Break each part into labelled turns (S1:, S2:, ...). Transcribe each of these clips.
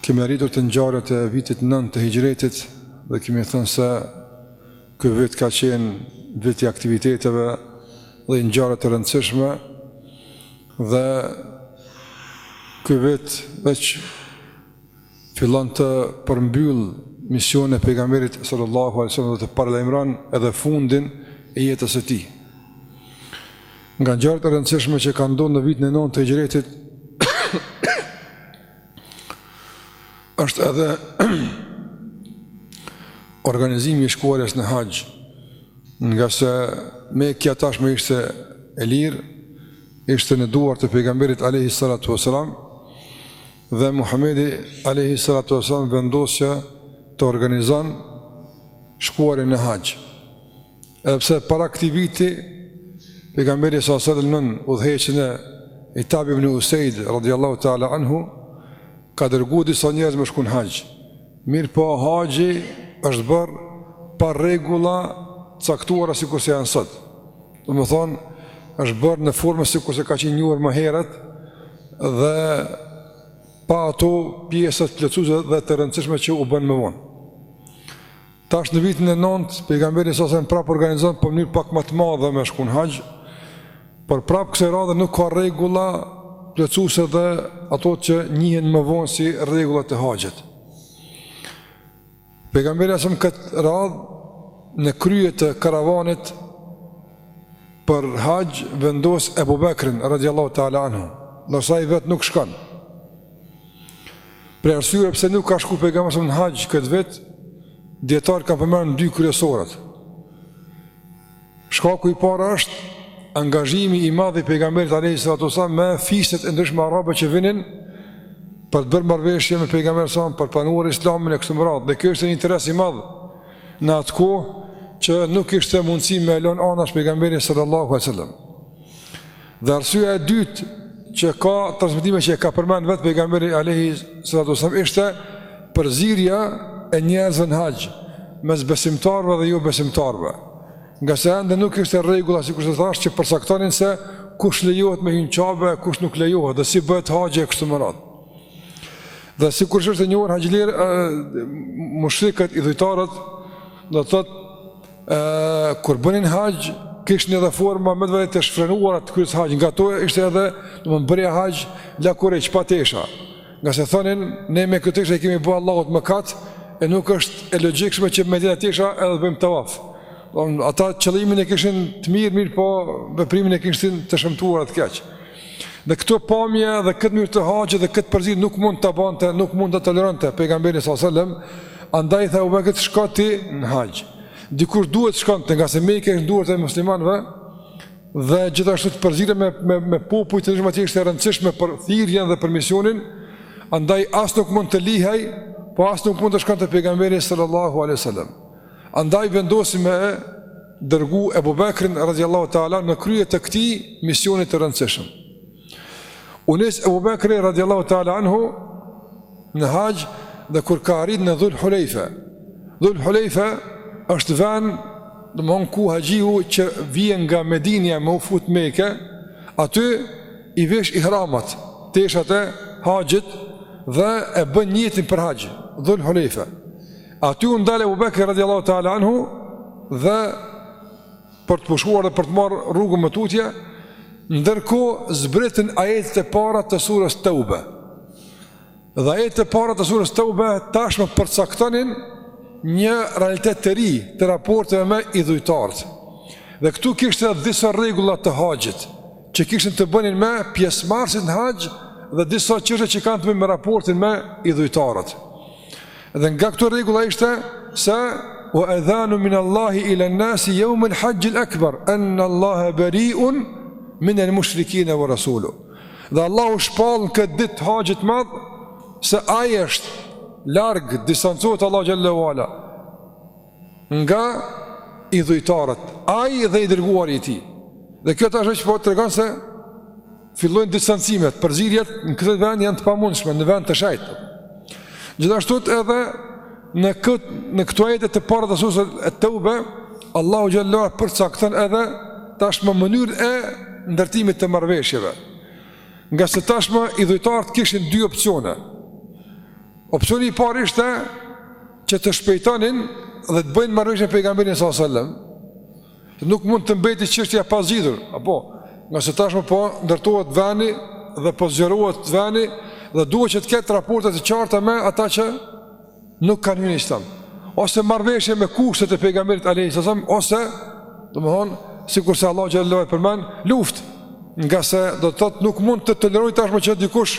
S1: Kemi arritur të ngjarjet e vitit 9 të Hixhretit dhe kemi thënë se ky vit ka qenë vit i aktiviteteve dhe i ngjarjeve të rëndësishme dhe ky vit veç fillon të përmbyll misionin e pejgamberit sallallahu alaihi wasallam dhe të paralajmëron edhe fundin e jetës së tij. Nga ngjarjet e rëndësishme që kanë ndodhur në vitin e 9 të Hixhretit është edhe organizimi i shkuarjes në haxh, ngase Mekja tashmë ishte e lirë, ishte në duar të pejgamberit alejhi salatu veselam, dhe Muhammedi alejhi salatu veselam vendos që të organizon shkuarjen në haxh. Edhe pse para këtij viti pejgamberi sa selam nën udhëheqjen e Itab ibn Usaid radhiyallahu ta'ala anhu ka dërgu disa njerëz me shku në haxh. Mirëpo haxhi është bërë pa rregulla të caktuara sikurse janë sot. Domethonë është bërë në formë sikurse ka qenë njohur më herët dhe pa ato pjesët plotësuese dhe të rëndësishme që u bënë më vonë. Tash në vitin e nëntë, pejgamberi sa selam prap organizon po në mënyrë pak më të madhe me shku në haxh. Por prap kësaj radhe nuk ka rregulla plotësuese dhe ato që njihen më vonë si rregullat e haxhit. Pejgamberi asum këtë radhë në krye të karavanit për haxh vendos Ebu Bekrin radiallahu ta'ala anhu, ndërsa ai vetë nuk shkon. Prej arsyeve pse nuk ka shku pejgamberi sa në haxh këtë vit, dijetarët kanë përmend dy kryesoret. Shkaku i parë është angazhimi i madh i pejgamberit alayhi salatu wasallam me fiset e ndryshme arabe që vinin për të bërë marrëveshje me pejgamberin sa për t'pranuar islamin e kështu me radhë. Dhe kjo ishte një interes i madh në atë kohë që nuk ishte mundësi me e lon anash pejgamberi sallallahu alaihi wasallam. Dhe arsyeja e dytë që ka transmetime që e ka përmend vetë pejgamberi alayhi salatu wasallam ishte përzirja e njerëzve në haxh mes besimtarëve dhe jo besimtarëve. Ngase ende nuk ishte rregulla sikurse thashë që përcaktonin se kush lejohet me hy në Qabe, kush nuk lejohet dhe si bëhet haxhi e kështu me radhë. Dhe sikurse është e njohur haxhilerët mushrikë idhujtarët do të thotë kur bënin haxh, kishin edhe forma me dvejt të shfrenuar të kryerjes së haxhit, nga to ishte edhe domethënë bërja haxh lakuriq pa tesha, ngase thonin, ne me këto tesha i kemi bërë Allahut mëkate, e nuk është e logikshme që me t'njëjta tesha edhe bëjmë tavaf. Ata qëllimin e kishin të mirë, mirëpo veprimin e kishin të shëmtuar, të keq. Dhe këto pamje dhe këtë mënyrë të haxhit dhe këtë përzierje nuk mund ta bante, nuk mund ta toleronte pejgamberi sallallahu alaihi wasallam, andaj tha Ebu Bekrit shko ti në haxh. Dikur duhet të shkonte, nga se Meka është në duart e muslimanëve dhe gjithashtu të përzihet me me me popuj të ndryshëm atje ishte e rëndësishme për thirrjen dhe për misionin, andaj as nuk mund të lihej, po as nuk mund të shkonte pejgamberi sallallahu alaihi wasallam. Andaj vendosi me dërgu Ebu Bekrin radiallahu anhu në krye të këtij misioni të rëndësishëm. U nis Ebu Bekri radiallahu ta'ala anhu në haxh dhe kur ka arrit në dhul Hulejfe. Dhul Hulejfe është ven domethënë ku haxhiu që vjen nga Medinja me u fut n'Meke, aty i vesh ihramat, teshat e haxhit dhe e bën nijetin për haxhin, dhul Hulejfe. Aty u ndal Ebu Bekri radhiyallahu ta'ala anhu dhe për të pushuar dhe për të marrë rrugën më tutje, ndërkohë zbritën ajetet e para të sures Teube. Dhe ajetet e para të sures Teube tashmë përcaktonin një realitet të ri të raporteve me idhujtarët. Dhe këtu kishte disa rregulla të haxhit që kishin të bënin me pjesëmarrësit në haxh dhe disa çështje që kanë të bëjnë me raportin me idhujtarët. Dhe nga këto rregulla ishte se wa adhanun min Allahi ila an-nas yawm al-hajj al-akbar an Allaha bari'un min al-mushrikeen wa rasuluhu. Dhe Allahu shpall në këtë ditë haxhi të madh se ai është larg distancohet Allahu xhelle ue ala nga idhujtarët, ai dhe i dërguari i tij. Dhe kjo tashmë po tregon se fillojnë distancimet, përzirjet në këtë vend janë të pamundshme, në vend të shejt. Gjithashtu edhe në kët në këto ajete të para të sures Et-Teube, Allahu xhelle përcakton edhe tashmë mënyrën e ndërtimit të marrëveshjeve. Nga se tashmë idhujtarët kishin dy opsione. Opsioni i parë ishte që të shpejtonin dhe të bëjnë marrëveshje me pejgamberin sallallahu alajhi wasallam. Nuk mund të mbetej çështja e pazgjidhur, apo nga se tashmë po ndërtohet veni dhe po zgjerohet veni dhe duhet që të ketë raporte të qarta me ata që nuk kanë hyrë në Islam. Ose marrëveshje me kushtet e pejgamberit alejhi selam ose domthon sikur se Allahu xhelle e përmend luftë, nga se do të thotë nuk mund të tolerohej tashmë që dikush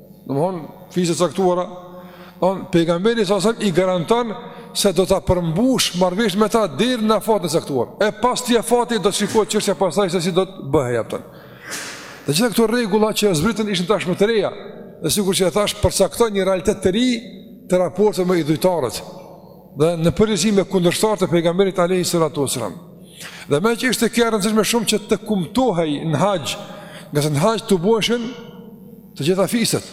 S1: Domethonë fiset e caktuara, domethonë pejgamberi sallallahu alajhi wasallam i garanton se do ta përmbush marrëveshjen me ta deri në afatin e caktuar. E pas atij afati do të shikohet çështja pastaj se si do të bëhej atë. Dhe gjitha këto rregulla që zbritën ishin tashmë të reja. Dhe sikur që e thash, përcakton një realitet të ri të raporteve me idhujtarët. Dhe në përgjithësi me kundërshtarë të pejgamberit alayhi salatu wasalam. Dhe meqë ishte kjo e rëndësishme shumë që të kumtohej në haxh, ngase në haxh tuboheshin të gjitha fiset.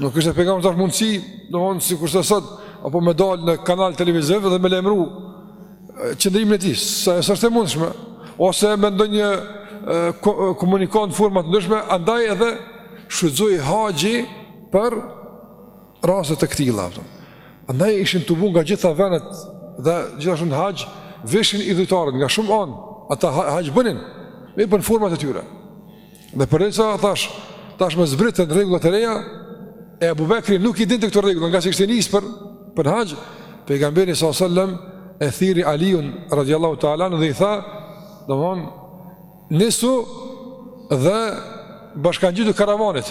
S1: Nuk kishte pejgamberi tash mundësi, domthonë sikurse sot apo me dal në kanal televiziv dhe me lajmëru qëndrimin e tij, sa është e mundshme ose me ndonjë komunikim në forma të ndryshme, andaj edhe shfrytëzoi haxhin për raste të këtilla. Andaj ishin tubu nga gjitha vendet dhe gjithashtu në haxh vishin idhujtarët nga shumë anë, ata haxh bënin, me për format e tyre. Dhe prejse thashë, tash i zbritën rregullat e reja, e Abu Bekri nuk i dinte këto rregullat, ngase ishte nisë për, për haxh, pejgamberi s.a.s. e thirri Aliun radiallahu ta'ala dhe i tha, domethënë, nisu dhe bashkangjitu karavanit,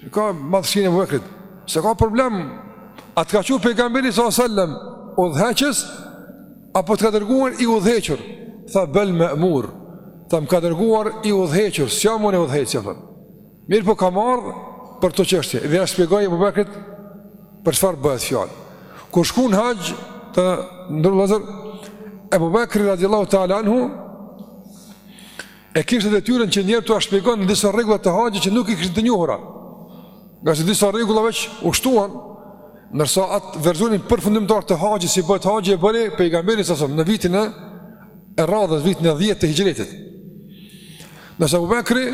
S1: Shiko madhështinë e Ebu Bekrit. S'e ka problem, a të ka çu pejgamberi sa sallem, udhëheqës, apo të ka dërguar i udhëhequr, tha bel me'mur, tha më ka dërguar i udhëhequr, s'jam unë udhëheqës, tha. Mirëpo kam ardhë për këtë çështje, dhe ia shpjegoi Ebu Bekrit për çfarë bëhet fjalë. Kur shkon në haxh të nderuar vëllezër, Ebu Bekri radiallahu ta'ala anhu, E kishte detyrën që njerëzve t'ua shpjegon disa rregulla të haxhit që nuk i kishin të njohura. Ngase disa rregulla veç u shtuan, ndërsa atë versionin përfundimtar të haxhit si bëhet haxhi e bëri pejgamberi sa në vitin e radhës vitin e 10 të Hijretit. Ndërsa Abu Bekri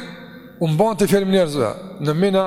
S1: u mbante fjalim njerëzve në Mina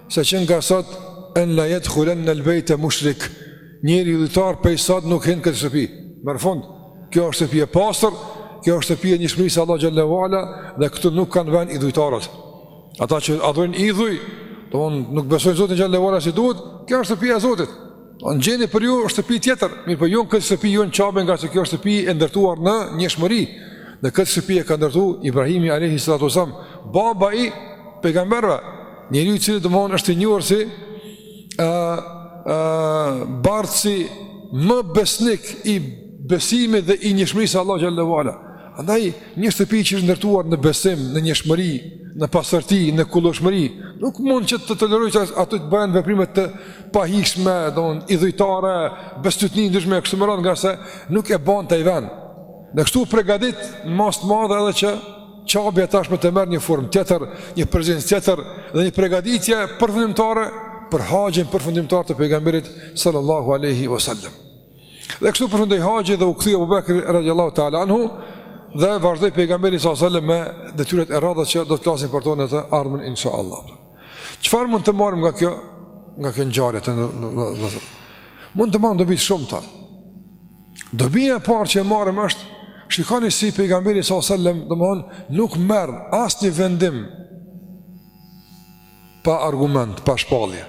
S1: Se që nga sot, en la jed'hulenne l-bejte mushrik, njeri idhujtar pej sot nuk hinë këtë shtëpi. Merr fund, kjo është shtëpi e pasër, kjo është shtëpi e njëshmërisë Allah xhelle ue ala dhe këtu nuk kanë vend idhujtarët. Ata që adhurojnë idhuj, domethënë nuk besojnë Zotin xhelle ue ala si duhet, kjo është shtëpia e Zotit. Gjeni për ju shtëpi tjetër, mirëpo jo në këtë shtëpi jo në Qabe ngaqë kjo është shtëpi e ndërtuar në njëshmëri. Dhe këtë shtëpi e ka ndërtu Ibrahimi alejhi salatu ue selam, baba i pejgamberve, njeriu i cili domethënë është i njohur si uh, uh, bartësi më besnik i besimit dhe i njëshmërisë Allah xhelle ue ala. Andaj, një shtëpi që është ndërtuar në besim, në njëshmëri, në pasërti, në kulloshmëri, nuk mund që të tolerojë që aty të bëhen veprime të pahijshme, don, idhujtare, bestytni të ndryshme, kështu me radhë ngase nuk e ban aj ven. Dhe kështu pregaditi, në masë të madhe edhe që Qabja tashmë të merr një formë tjetër, një prezencë tjetër dhe një pregaditje përfundimtare për haxhin përfundimtar të pejgamberit sallallahu aleyhi wasallam. Dhe kështu përfundoi haxhi dhe u kthye Abu Bekri radiallahu ta'ala anhu dhe vazhdoi pejgamberi sa sallam me detyrat e radhës që do të flasim për to në të ardhmen inshallah. Çfarë mund të marrim nga kjo nga kjo ngjarje të vëzhgim? Mund të marrim dobi të shumta. Dobi e parë që marrim është shikoni si pejgamberi sa sallam domthon nuk merr asnjë vendim pa argument, pa shpallje.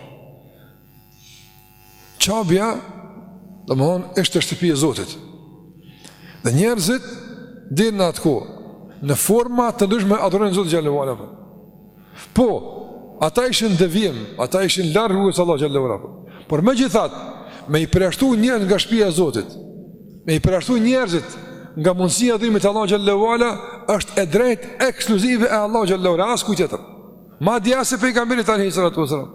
S1: Qabja, domethënë, ishte shtëpi e Zotit. Dhe njerëzit, deri në atë kohë, në forma të ndryshme adhurojnë Zotin xhelle ue ala. Po, ata ishin në devijim, ata ishin larg rrugës së Allahut xhelle ue ala. Por megjithatë, me i përjashtu njerëz nga shpia e Zotit, me i përjashtu njerëzit nga mundësia e adhurimit të Allahut xhelle ue ala, është e drejtë ekskluzive e Allahut xhelle ue ala, askujt tjetër. Madje as e pejgamberit alejhi salatu ue selam.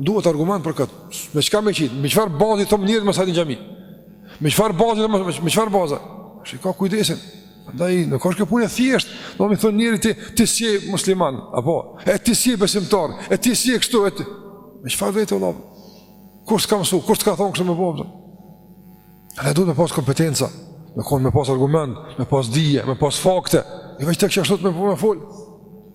S1: Duhet argument për këtë. Me çka më qit? Me çfarë bazi thon njerëzve mos hini në xhami? Me çfarë bazi thon mos me çfarë baza? Shiko kujdesin. Andaj nuk osht kjo punë e thjeshtë, do të thon njerëz ti ti s'je musliman apo e ti s'je besimtar, e ti s'je kështu et. Me çfarë vetë vëlla? Kush t'ka mësu? Kush t'ka thon kështu me bo? Ai duhet me pas kompetenca, me kon me pas argument, me pas dije, me pas fakte. Jo vetëm çka sot më po më fol.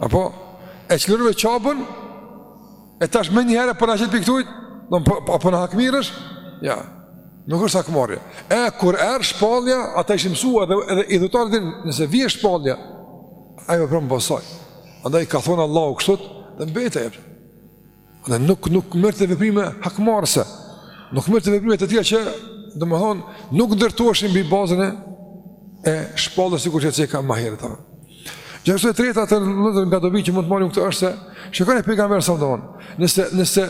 S1: Apo, e çlirume Qabën, e tash me njëherë po na qet pi ktujt, do po, po, po na hakmirresh, jo, nuk është hakmarrje. E, kur erdh shpallja, ata ishin mësu dhe, edhe idhujtarët dhe nëse vje shpallja, ai vepron mbas saj. Andaj ka thonë Allahu kështu dhe mbete e përë. Dhe nuk nuk merrte veprime hakmarrëse. Nuk merrte veprime të tilla që, domethënë, nuk ndërtoheshin mbi bazën e e shpalljes sikur e cekëm më herët. Gjithashtu e treta të nderu nga dobi që mund të marrim këtu është se shikoni pejgamberi sa domethënë. Nëse nëse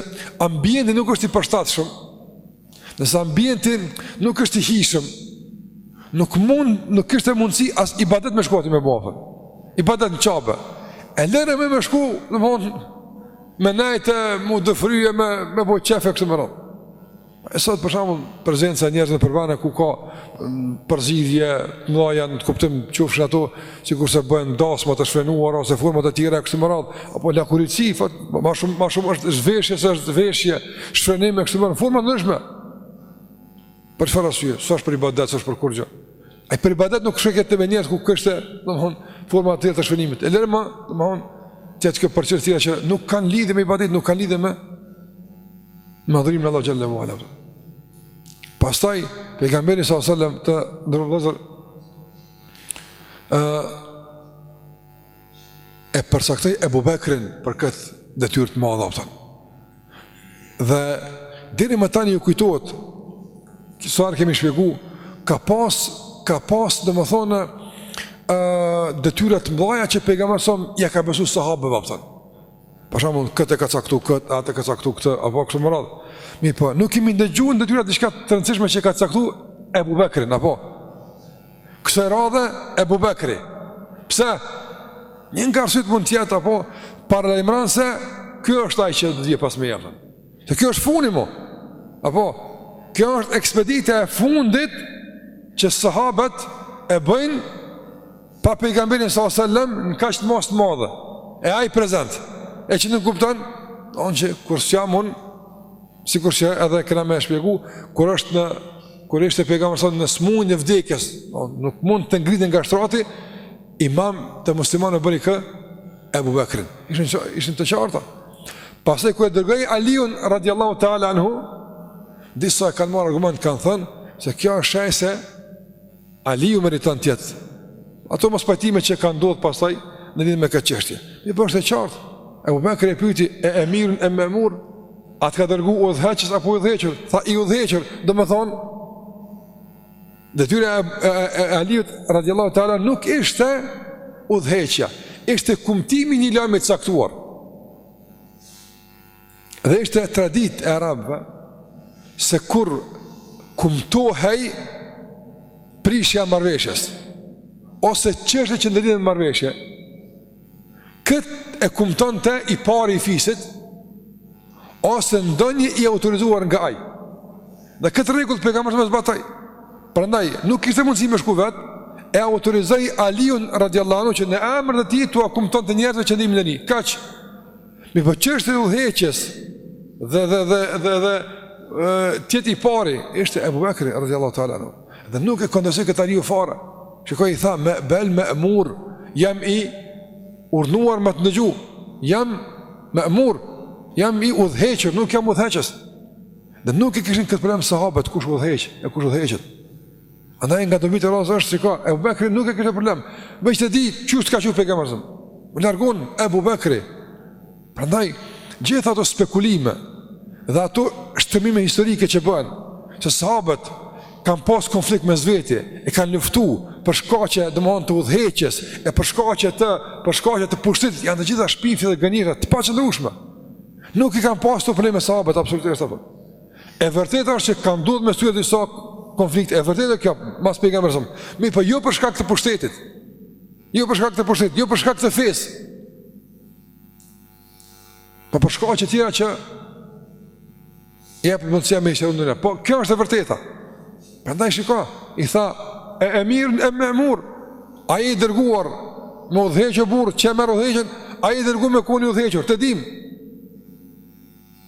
S1: ambienti nuk është i përshtatshëm, Nëse ambienti nuk është i hijshëm, nuk mund, nuk kishte mundësi as ibadet me shku ai me ba. Ibadet në Qabe. E lëre më me shku, domethënë, me nejt, m'u dëfry, me, me bo qejfe, kështu me radhë. E sot për shembull prezenca e njerëzve nëpër vende ku ka përzierje të mëdhaja në atë kuptim qofshin ato sikurse bëhen dasma të shfrenuara ose forma të tjera kështu me radhë, apo lakuriqësi, fat, më shumë më shumë është zhveshje se është veshje, shfrenim kështu më në forma të ndryshme. Për çfarë arsye? S'është për ibadet, s'është për kurgjo. Ai për ibadet nuk shkoi këtë me njerëz ku kishte, domthon, forma të tjera të shfrenimit. E lëre më, domthon, të atë për çështje që nuk kanë lidhje me ibadet, nuk kanë lidhje me madhërimin e Allahut xhelle ue ala. Pastaj pejgamberi sallallahu alajhi wasallam të nderuar Ë e përcaktoi Ebu Bekrin për këtë detyrë të madhe apo. Dhe deri më tani ju kujtohet që sa kemi shpjegu, ka pas ka pas domethënë ë detyra të mëdha që pejgamberi sa ja ka besu sahabëve apo. Për shembull, këtë ka caktuar këtë, atë ka caktuar këtë, apo kështu me radhë. Mirëpo, nuk kemi ndëgjuar detyra diçka të rëndësishme që ka caktuar Ebu Bekrin apo Kësaj radhe Ebu Bekri. Pse? Një nga arsyet mund të jetë apo paralajmëron se ky është ai që do të vijë pas meje. Se kjo është funi mo. Apo kjo është ekspedita e fundit që sahabët e bëjnë pa pejgamberin sa selam në kaq të mos të madhe. E ai prezent. E që nënkupton, ë që kur s'jam unë sikur që edhe kena me shpjegu kur është në Kur ishte pejgamberi sa në smundje e vdekjes, nuk mund të ngritej nga shtrati, imam të muslimanëve bëri kë Ebu Bekrin. Ishin ishin të qarta. Pastaj kur e dërgoi Aliun radhiyallahu ta'ala anhu, disa e kanë marrë argument kanë thënë se kjo është shenjë se Aliu meriton të jetë. Ato mospajtime që kanë ndodhur pastaj në lidhje me këtë çështje. Mirëpo është e qartë. Ebu Bekri e pyeti e emirun em memur, a të ka dërgu udhëheqës apo i udhëhequr? Tha i udhëhequr, domethënë, detyra e, e, e, e Aliut radiallahu ta'ala nuk ishte udhëheqja, ishte kumtimi një lajmi të caktuar. Dhe ishte traditë e arabëve se kur kumtohej prishja e marrëveshjes, ose çështje që ndërlidhen me marrëveshje, këtë e kumtonte i pari i fisit, ose ndonjë i autorizuar nga ai. Dhe këtë rregull pejgamberi e zbatoi. Prandaj, nuk kishte mundësi me shku vetë, e autorizoi Aliun radiallahu anhu që në emër të tij t'ua kumtonte njerëzve qëndrimin e tij. Kaq Mirëpo çështja e udhëheqjes dhe dhe dhe dhe dhe të jetë i pari, ishte Ebu Bekri, radiallahu ta'ala anhu. Dhe nuk e kontestoi këtë Aliu fare. Çka i tha, me bel memur, jam i urnuar me të nëgju, jam memur, jam i udhëhequr, nuk jam udhëheqës. Dhe nuk e kishin këtë problem sahabët, kush udhëheq, e kush udhëhiqet. Prandaj nga dobitë e radhës është si ka, Ebu Bekri nuk e kishte problem, veç të di qysh të ka çu pejgamberi. Më largon Ebu Bekri. Andaj, gjitha ato spekulime dhe ato shtrembërime historike që bëhen, që sahabët kanë pas konflikt mes veti, e kanë luftu për shkaqe domethënë të udhëheqjes, e për shkaqe të, për shkaqe të pushtetit, janë të gjitha shpifje dhe gënjeshtra të paqëndrueshme. Nuk i kanë pas këto probleme sahabët, absolutisht të E vërtetë është që kanë ndodhur mes tyre disa konflikte. E vërtetë kjo, mas pejgamberit sa. Mi po jo për shkak të pushtetit. Jo për shkak të pushtetit, jo për shkak të fesë. Po për shkaqe të tjera që s'jep mundësi me i shmang. Po kjo është e vërteta. Prandaj shiko, i tha e emir e memur. Ai i dërguar me udhëheqë burrë, çe merr udhëheqën, ai i dërguar me kuni udhëhequr, të dimë.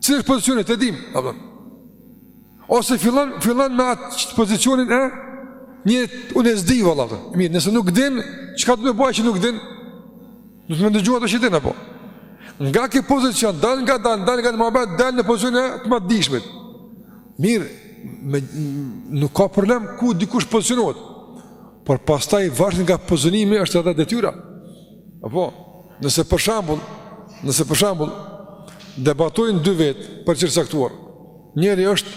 S1: Cili është pozicioni, të dim, a përdo. Ose fillon, fillon me atë pozicionin e një unë s'di, valla, përdo. Mirë, nëse nuk din, çka do me ba që nuk din? Duhet me ndëgju atë që din, apo? Nga ky pozicion, dalngadal, dalnga në muhabet, dal në pozicionin e të ma të dijshmit. Mirë, me, nuk ka problem ku dikush pozicionohet. Por pastaj varësisht nga pozicionimi është edhe detyra. Apo, nëse për shambull, nëse për shembull, debatojnë dy vetë për çështje të caktuar, njëri është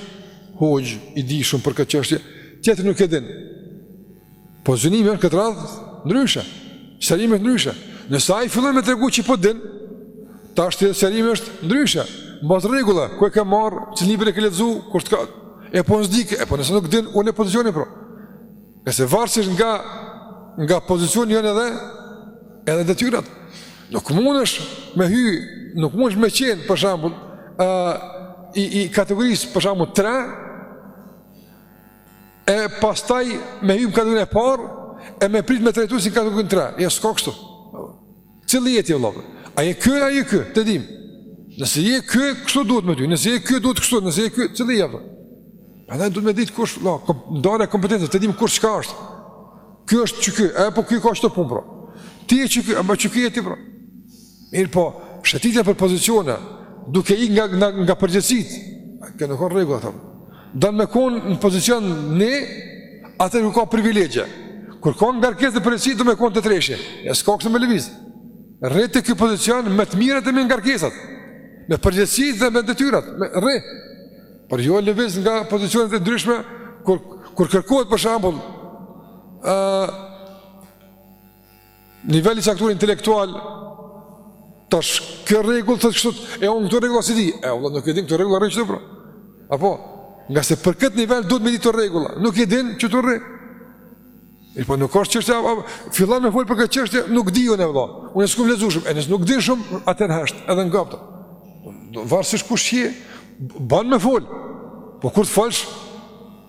S1: hoxhë i dijshëm për këtë çështje, tjetri nuk e din. Pozicionimi është këtë radhë, ndryshe, sërimi është ndryshe. Nëse ai fillon me tregu që po din, tash sërimi është ndryshe. Mbas rregulla, ku e ke marrë, ç'libër e ke lexu, kush ka... E po nëse s'di, e po nëse nuk din, unë e pozicionoj, pra. Nga se varësisht nga, nga pozicioni janë edhe, edhe detyrat. Nuk mundesh me hy, nuk mundesh me qenë, për shembull, uh, i, i kategorisë, për shembull, tre, e pastaj me hy në kategorinë e parë, e me pritë me trajtu si në kategorinë tre. Jo, s'ka kështu. Cili je ti vëlla? A je ky a je ky? Të dim. Nëse je ky, kështu duhet me ty. Nëse je ky, duhet kështu. Nëse je ky, cili je vëlla? Prandaj duhet me ditë kush, vëlla, kom, ndarja e kompetencave, të dim kush çka është. Ky është çu ky, e po ky ka çto punë bro. Ti je çu ky, apo çu ky je ti bro. Mir po, shëtitja për pozicione, duke ik nga nga, nga përgjegjësitë. Kjo nuk ka rregull atë. Don me kon në pozicion një, atëherë kur ka privilegje. Kur ka ngarkesë dhe përgjegjësi, do me kon te treshi. E s'ka kështu me lëviz. Rri te ky pozicion me të mirat e me ngarkesat. Me përgjegjësi dhe me detyrat. Rri. Por jo lëviz nga pozicionet e ndryshme, kur, kur kërkohet për shembull, uh, Nivel i caktuar intelektual, tash ky rregull thotë kështu, e unë këto rregulla s'i di, e valla nuk e di këtë rregull rreth çdo problem. Apo, nga se për këtë nivel duhet me ditë rregulla, nuk e din atë rregull. E po nuk është çështja, fillon me fol për këtë çështje, nuk di unë vëlla. Unë s'kam lexu shumë, e nëse nuk di shumë, atëherë është edhe ngopta. Varësisht kush je, bën me fol. Po kur të folsh,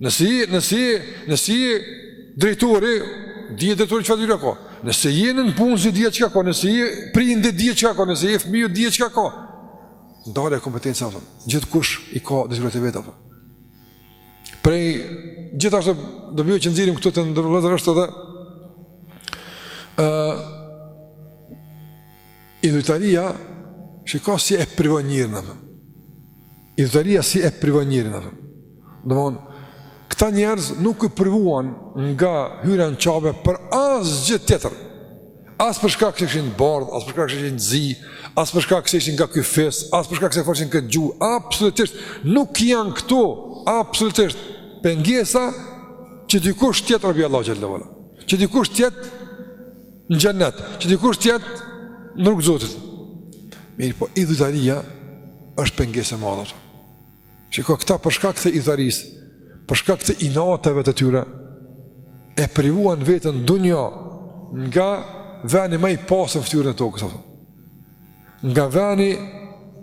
S1: Nëse je, nëse je, nëse je drejtori, dihet drejtori çka ka. Nëse je nëpunësi, dihet çka ka. Nëse je prindi, dihet çka ka. Nëse je fëmiu, dihet çka ka. Ndarje e kompetencave, a kupton. Gjithkush i ka detyrat e veta, a kupton. Prej, gjithashtu dobi që nxjerrim këtu, të nderuar vëllezër, është edhe, uh, Idhujtaria, shiko si e privon njerin, a kupton. Idhujtaria si e privon njerin, a kupton. Domethënë këta njerëz nuk u privuan nga hyrja në Qabe për asgjë tjetër. As për shkak se ishin të bardhë, as për shkak se ishin të zi, as për shkak se ishin nga ky fis, as për shkak se flisnin këtë gjuhë, absolutisht nuk janë këto, absolutisht pengesa që dikush t'i afrohet Allahut xhele ue ala. Që dikush të jetë në xhennet, që dikush të jetë në rrugë të Zotit. Mirëpo, idhujtaria është pengesë e madhe. Shiko këta për shkak të idhujtarisë, për shkak të inateve të tyre, e privuan veten n'dunja nga veni ma i pastër n'fytyrën e tokës. Ato. Nga veni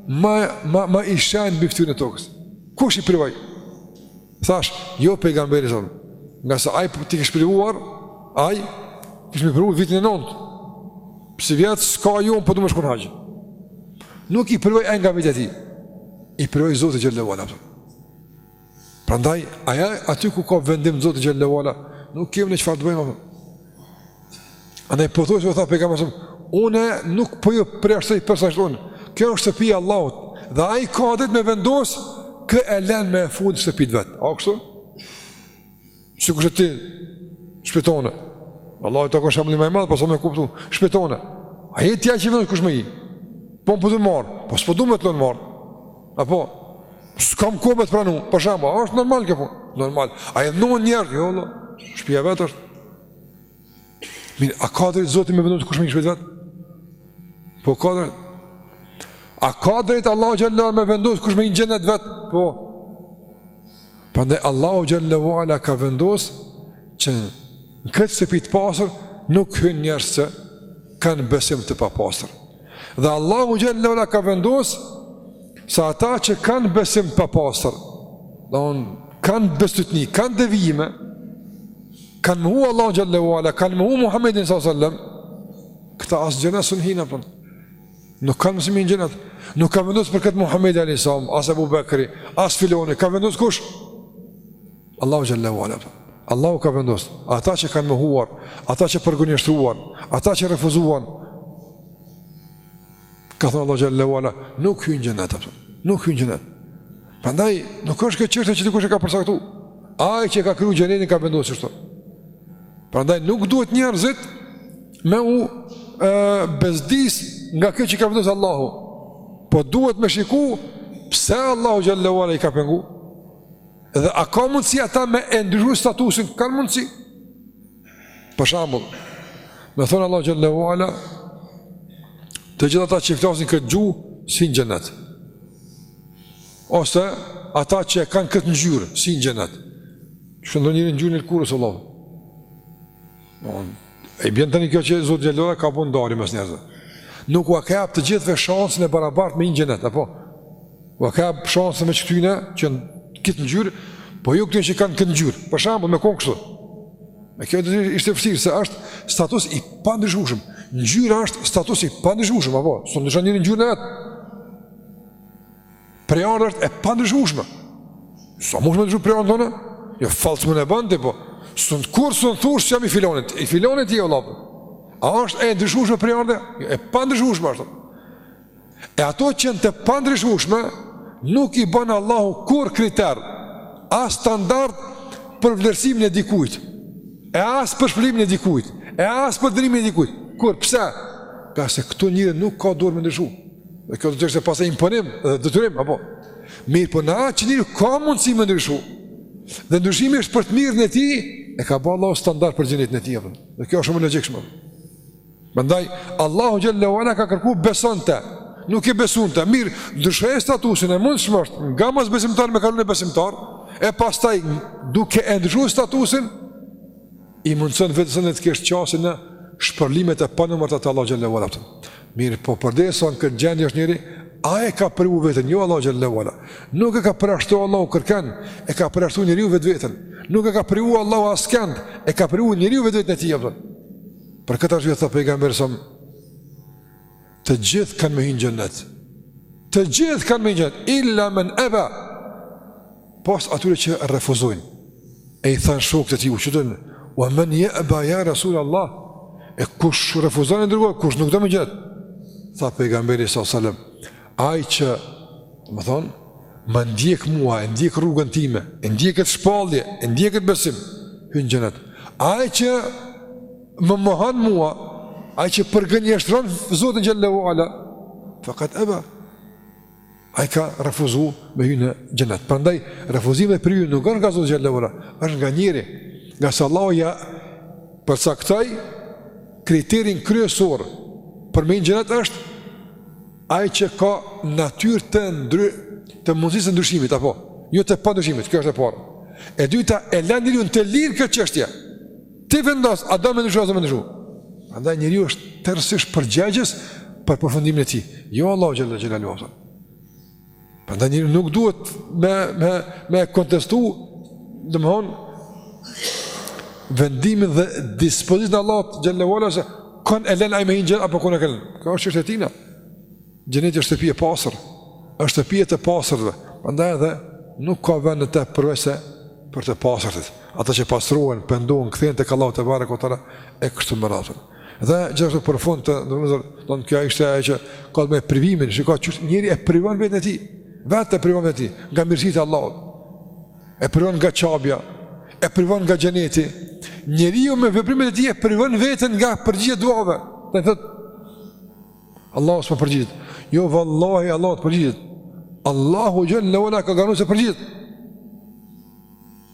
S1: më më më i shenjtë mbi fytyrën e tokës. Kush i privoi? Thash, jo pejgamberi s.a.s. Ngase ai t'i kish privuar, ai i kish privuar vitin e 9. Pse vjet s'ka, jo, po du me shku n'haxh. Nuk i privoi ai nga vetja e tij. I privoi Zoti xhele ue ala, a kupton. Prandaj, a, aty ku ka vendim Zoti xhele ue ala, nuk kemi ne çfarë të bëjmë. Andaj, po thoshte, tha Pejgamberi a.s., unë nuk po ju përjashtoj personalisht unë. Kjo është shtëpi e Allahut, dhe ai ka drejt me vendos, kë e len me u fut n'shtëpi t'vet. A kështu? Si kështë ti, shpetone. Allah e të kështë amëni me madhë, pasë po me kuptu, shpetone. A jetë tja që i vëndë, kështë me i? Po më përdu po marë, po së përdu me të lënë marë. A po, së kam kohë me të pranu, për shamba, a është normal kjo po? Normal. A jetë nëmë njerë, jo, Allah, shpia vetë është. Mirë, a ka drejtë Zoti me vendosë kush me hi n'shpi t'vet? Po ka drejtë. A ka drejtë Allahu xhele ue ala me vendosë kush me hi n'xhenet t'vet? Po. Prandaj Allahu xhele ue ala ka vendosë që në këtë shtëpi të pastër nuk hyjnë njerëz që kanë besim të papastër. Dhe Allahu xhele ue ala ka vendosë se ata që kanë besim të papastër, domethënë kanë bestytni, kanë devijime, Kanë mohu Allahun xhele ue ala, kanë mohu Muhammedin s.a.s. Këta as n'xhenet s'mun hinë, a kupton. Nuk kanë me hi në xhenet. Nuk ka vendosë për këtë Muhammedi a.s. As Ebu Bekri, as filani. Ka vendosë kush? Allahu xhele ue ala, a kupton. Allahu ka vendosë. Ata që kanë mohuar, ata që përgënjeshtruan, ata që refuzuan, Ka thënë Allahu xhel-le ve ala, nuk hyn në xhenet, a kupton. Nuk hyn në xhenet. Prandaj, nuk është kjo çështje që dikush e ka përcaktu. Ai që ka kriju xhenetin ka vendos kështu. Prandaj, nuk duhet njerëzit me u bezdis nga kjo që ka vendos Allahu. Po duhet me shiku pse Allahu xhel-le ve ala i ka pengu. Dhe a ka mundësi ata me e ndryshu statusin? Ka mundësi. Për shambull, me thanë Allahu xhel-le ve ala, të gjithë ata që e flasin këtë gjuhë, s'hyjnë në xhenet. Ose, ata që e kanë këtë ngjyrë, s'hyjnë në xhenet. Kështu njeri ngjyrën e lëkurës, Allah. E i bjen tani kjo që Zoti xhel-le ve ala ka ba ndarje mes njerëzve. Nuk ua ka jep të gjithëve shansën e barabartë me hy në xhenet, apo? Ua ka jep shansën veç këtyne, që kanë këtë ngjyrë, po jo këtyne që kanë këtë ngjyrë. Për shambull, me konë kështu. E kjo do të ishte vështirë se është status i pandryshueshëm. Ngjyra është status i pandryshueshëm, apo s'un ndryshon njeri ngjyrën e vet. Prejardhja është e pandryshueshme. S'mund të ndryshojmë prejardhjen tonë? Jo fallc mund e ban de, po. S' kurrë s'un thush jam i filonit, i filonit jalla. A është e ndryshueshme prejardhja? Jo, e pandryshueshme është. E ato që janë të pandryshueshme, nuk i ban Allahu kurrë kriter, as standard për vlerësimin e dikujt, e as për shpërblimin e dikujt, e as për dënimin e dikujt. Kurrë, pse? Se këto njeriu nuk ka në dorë me ndryshu. Dhe kjo do të thotë se paska imponim dhe detyrim, apo? Mirëpo në atë që njeriu ka mundësi me ndryshu. Dhe ndryshimi është për të mirën e tij, e ka ba Allahu standard për xhenetin e tij, dhe kjo është shumë e logjikshme. Prandaj Allahu xhel-le ve ala ka kërku beso ti, nuk e beson ti. Mirë, ndryshoje statusin e mundshme është nga mosbesimtar me kalu në besimtar, e pastaj duke e ndryshuar statusin i mundëson vetes tane të kesh qasje në shpërblimet e panumërta të Allahut xhel-le ve ala. Mirëpo përderisa në këtë gjendje është njeriu ai e ka privu vetën, jo Allahu xhel-le ve ala. Nuk e ka përjashtu Allahu kërkënd, e ka përjashtu njeriu vetë vetën. Nuk e ka privu Allahu askënd, e ka privu njeriu vetë vetën e tij, a kupton. Për këtë arsye tha pejgamberi salem të gjithë kanë me hy në xhenet. Të gjithë kanë me hy në xhenet, illa men eba, pos atyre që refuzojnë. E i thanë shokët e tij, u çuditën, ue men je'ba ja Rasul Allah, e kush refuzon o i dërguar, kush nuk do me hy në xhenet. Tha pejgamberi sa salem, Ai që, domethënë, më ndjek mua, e ndjek rrugën time, e ndjek këtë shpallje, e ndjek këtë besim, hyn xhenet. Ai që më mohon mua, ai që përgënjeshtron Zotin xhelle ue ala, fekad eba, ai ka refuzu me hy në xhenet. Prandaj, refuzimi, privimi nuk është nga Zoti xhelle ue ala, është nga njeriu, ngase Allahu ja përcaktoi kriterin kryesor për me hy në xhenet është Ai që ka natyrë të ndry të mundësisë të ndryshimit apo jo të pandryshimit, kjo është e para. E dyta, e len njeriun të lirë kjo çështje. Ti vendos a do me ndryshu a s'do me ndryshu. Prandaj njeriu është tërësisht përgjegjës për përfundimin e tij. Jo Allahu xhelle xhelaluhu. Prandaj njeriu nuk duhet me me me kontestu, domthon vendimin dhe dispozitën e Allahut xhelle ue ala se kon e lën ai me hi apo kon s'e len. Kjo është çështje e tina. Xhenneti është shtëpi e pastër, është shtëpi e të pastërve. Prandaj edhe nuk ka vend te përveçse për të pastërtit. Ata që pastrohen, pendohen, kthehen tek Allahu tebareke ue teala e kështu me radhë. Dhe gjithashtu për fund të nderuar vëllezër, domethënë kjo ishte e që ka të bëjë me privimin, që ka që njeriu e privon veten e tij, vetë e privon veten e tij, nga mirësitë e Allahut, e privon nga qabja, e privon nga xheneti, njeriu me veprimet e tij e privon veten nga përgjigjja e duave, dhe thotë, Allahu s'më përgjigjet, jo vallahi Allahu të përgjigjet, Allahu xhelle ue ala ka thënë se përgjigjet,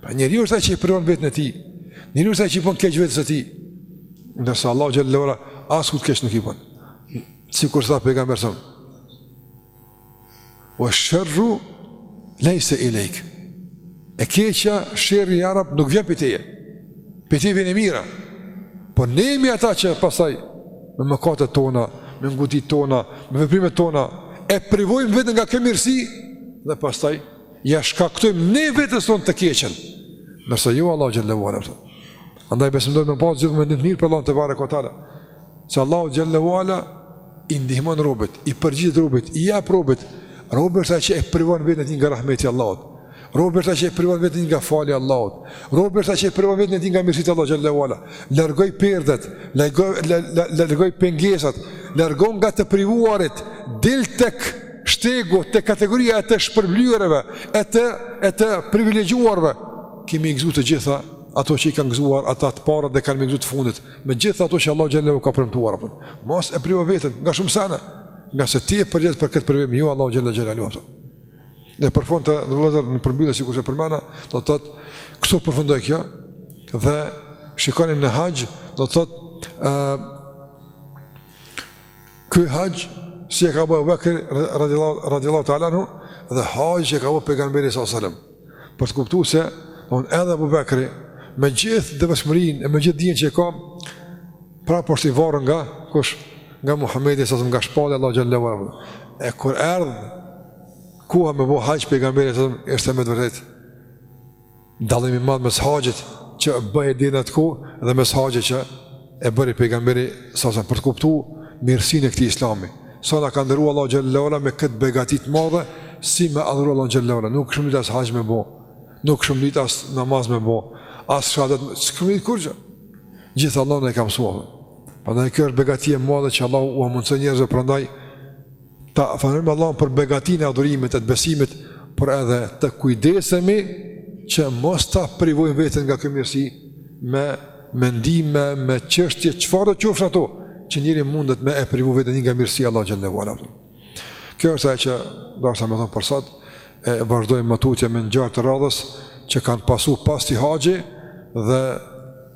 S1: Po pra njeriu është ai që e privon veten e tij. Njeriu është ai që i bën keq vetes së tij. Ndërsa Allahu xhelle ue ala askujt keq nuk i bën. Sikurse tha pejgamberi alejhi selam. Wa sharru laysa ilayk. E keqja, sherri ja Rab nuk vjen prej teje. Prej teje vjen e mira. Po ne jemi ata që pastaj me mëkatet tona, me ngutitë tona, me veprimet tona e privojmë veten nga kjo mirësi dhe pastaj Ja shkaktojmë ne vetes sonë të keqen. Ndërsa jo Allahu xhelle ue ala. Andaj besimtari duhet me pas gjithmonë mendim të mirë për Allahun tebareke ue teala. Se Allahu xhelle ue ala i ndihmon robit, i përgjigjet robit, i jap robit. Robi është që e privon veten nga rahmeti i Allahut. Robi është që e privon veten nga falja i Allahut. Robi është që e privon veten nga mirësitë e Allahut xhelle ue ala. Largoji perdet, largoji largoji pengesat, largohu nga të privuarit, dil tek shtegu te kategoria e të shpërblyerve e të e të privilegjuarve ke me i gëzu të gjitha ato që i kanë gëzuar ata të parët dhe kanë me i gëzu të fundit me gjithë ato që Allahu xhelle ue ala ka premtuar po mos e privo veten nga shumë sende ngase ti je përgjegjës për këtë privim jo Allahu xhelle ue ala pra për fund të nderuar vëllezër në përmbyllje sikurse përmenda do të thotë këtu përfundoj kjo dhe shikoni në haxh do të thotë Ky haxh që e ka bë Ebu Bakri radhiyallahu radhiyallahu ta'ala anhu dhe haxhi që ka bë pejgamberi sallallahu alaihi wasallam. Për të kuptuar se bon edhe Abu Bakri me gjithë devotshmërinë e me gjithë dijen që ka pra por u varr nga kush nga Muhamedi sa nga shpalla Allahu xhallahu ala. E kur erdh koha me bë haxh pejgamberi sallallahu alaihi wasallam ishte me të vërtet Dallim i madh mes haxhit që bëhej deri në atë kohë dhe mes haxhit që e bëri pejgamberi sa sa për të kuptuar mirësinë e këtij islami. Sa na ka ndëruar Allahu xhallahu ala me këtë begati të madhe, si me adhuru Allahu xhallahu ala. Nuk kishim ditë as haxh me bë. Nuk kishim ditë as namaz me bë. As shahadat, s'kemi ditë kurgjë. Gjithë Allahu na e ka mësuar. Prandaj kjo është begati e madhe që Allahu ua mundëson njerëzve prandaj Ta falënderojmë Allahun për begatinë e adhurimit e të besimit, por edhe të kujdesemi që mos ta privojmë veten nga kjo mirësi me mendime, me çështje, çfarë do të qofshin ato, që njeri mundet me e privu veten nga mirësia e Allahut xhallahu ala. Kjo është ajo që deshta me thon për sot e vazhdojmë më tutje me ngjarjet e radhës që kanë pasu pas këtij haxhi dhe